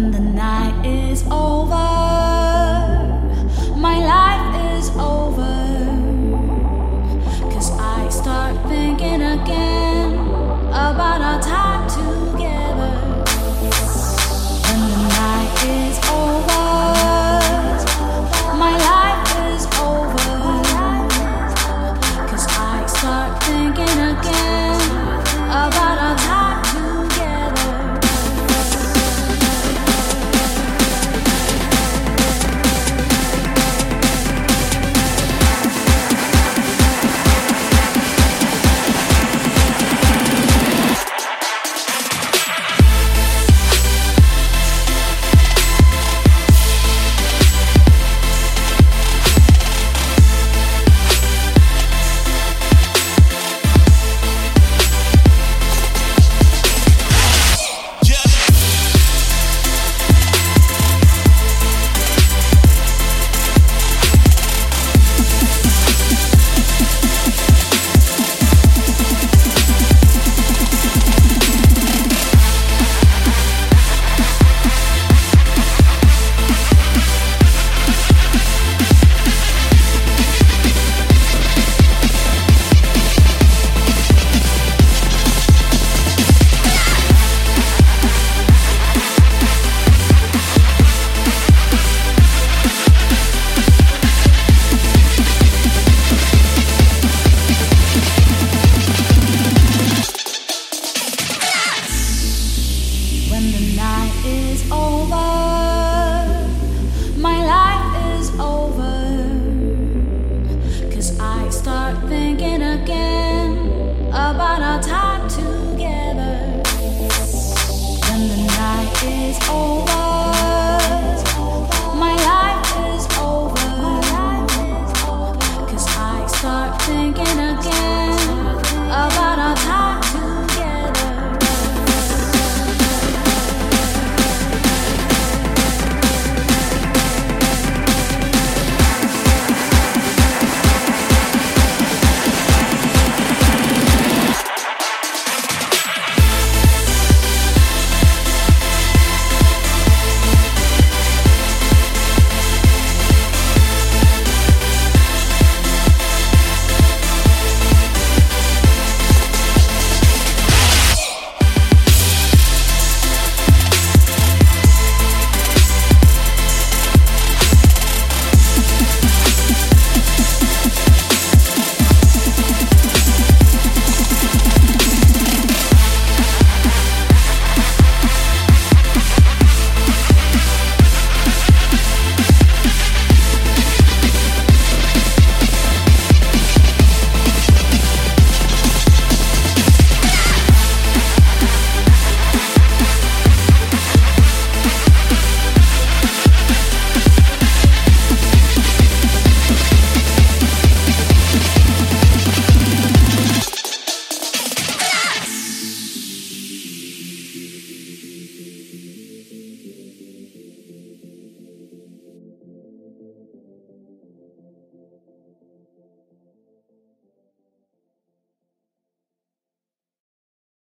when the night is over.